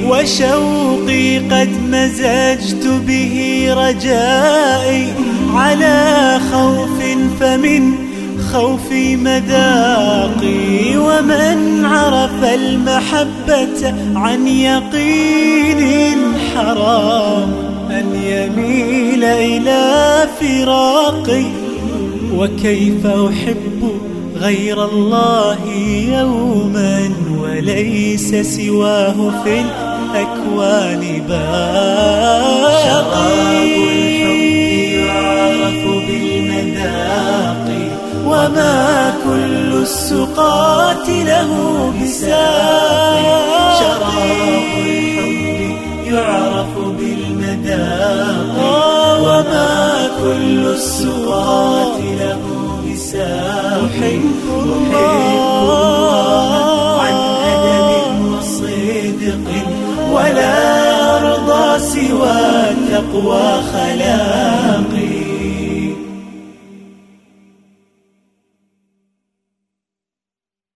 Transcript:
وشوقي قد مزجت به رجائي على خوف فمن خوفي مذاقي ومن عرف المحبة عن يقين حرام أن يميل إلى فراقي وكيف أحب غير الله يوما وليس سواه في الأكوان باقي. يعرف بالمذاق وما كل السقات له بساق. شراب الحب يعرف بالمذاق وما كل السقات له بساق. أحب ولا أرضى سوى تقوى خلاقي